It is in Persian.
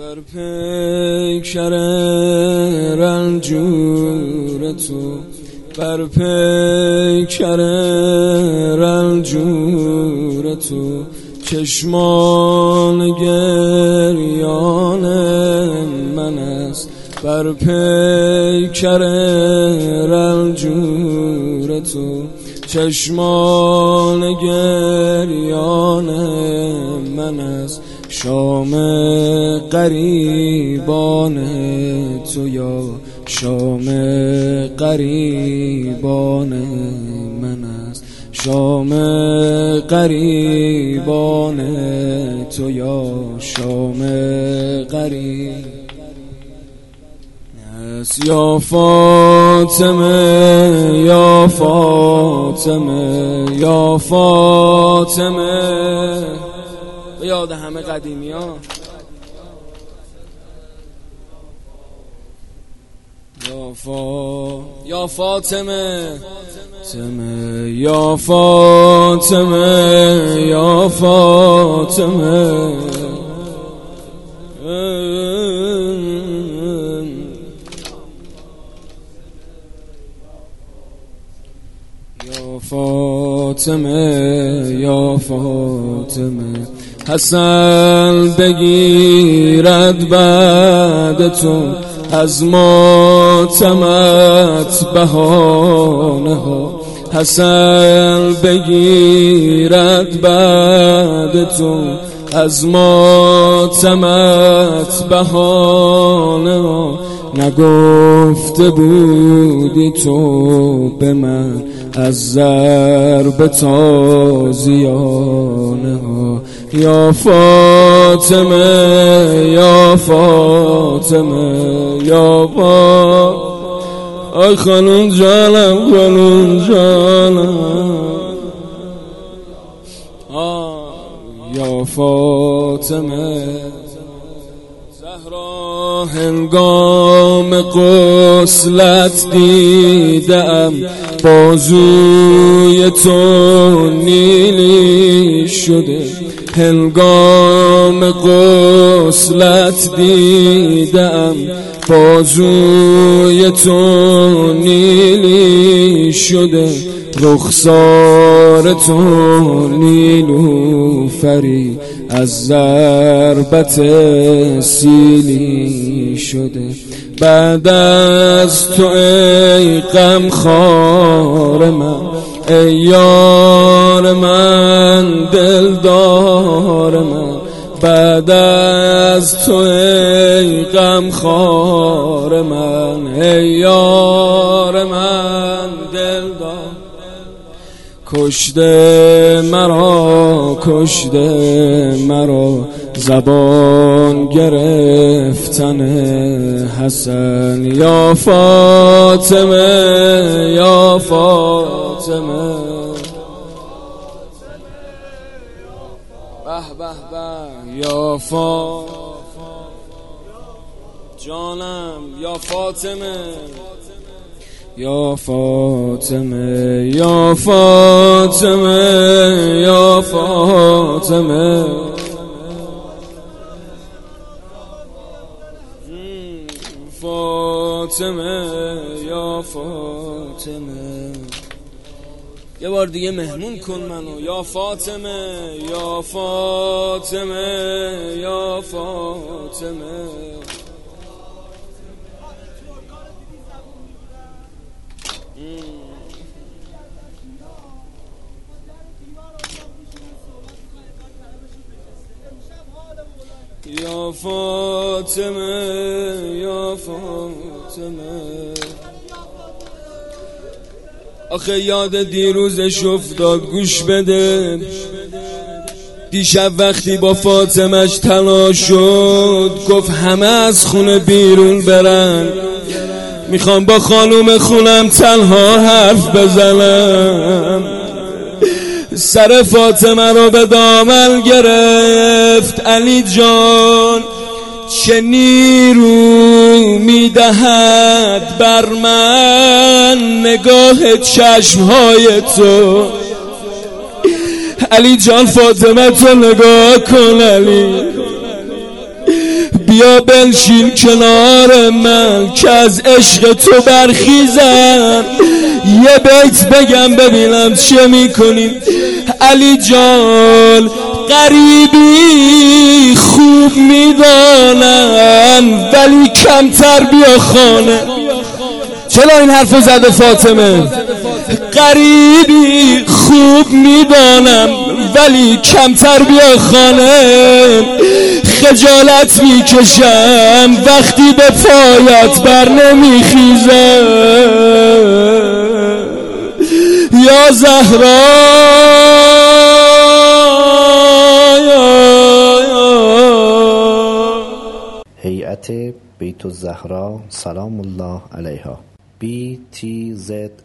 بر پیکر رنجور تو بر پیکر رنجور تو. چشمان گریان من است بر پیکر رنجور تو. چشمان گریان من است شام قریبان تو یا شام قریبان من است. شام قریبان تو یا شام قریب. یا فاطمه یا فاطمه یا فاطمه. یاد همه قدیمی ها. یا فا یا فاطمه. تمه یا فاطمه. یا فاطمه. یا فاطمه. یا فاطمه. حسن بگیرد بعد تو از ماتمت بهانه ها. حسن بگیرد بعد تو از ماتمت بهانه ها. نگفته بودی تو به من از ضرب تازیانه ها. یا فاطمه یا فاطمه یا فاطمه آی خانون جانم خانون جانم. یا فاطمه. زهرا هنگام قسلت دیدم. بازوی تو نیلی شده. هنگام قسلت دیدم. بازوی تو نیلی شده رخسار تو نیلو فری از ضربت سیلی شده. بعد از تو ای غم خار من ای یار من دلدار من بعد از تو ای غم خار من ای یار من دلدار کشته مرا کشته مرا زبان گرفتن حسن. یا فاطمه یا فاطمه. به به به یا فا جانم یا فاطمه. یا فاطمه یا فاطمه یا فاطمه. فاطمه یا فاطمه. یه بار دیگه مهمون کن منو. یا فاطمه یا فاطمه یا فاطمه. یا فاطمه یا فاطمه. آخه یاد دیروزش افتاد گوش بده. دیشب وقتی با فاطمش تلا شد گفت همه از خونه بیرون برن. می‌خوام با خانوم خونم تنها حرف بزنم. سر فاطمه رو به دامن گرفت. علی جان چه نیرو می‌دهد بر من؟ نگاه چشمهای تو. علی جان فاطمه تو نگاه کن علی. بیا بنشین کنار من که از عشق تو برخیزم. یه بیت بگم ببینم چه می‌کنیم علی جان قریبی خوب می‌دانم ولی کمتر بیا خانه. چرا این حرف زده فاطمه؟ قریبی خوب می‌دانم ولی کمتر بیا خانه. خجالت می‌کشم وقتی به پایت بر نمیخیزم. یا زهرا هیئت بیت الزهرا سلام الله علیها. btzs.ir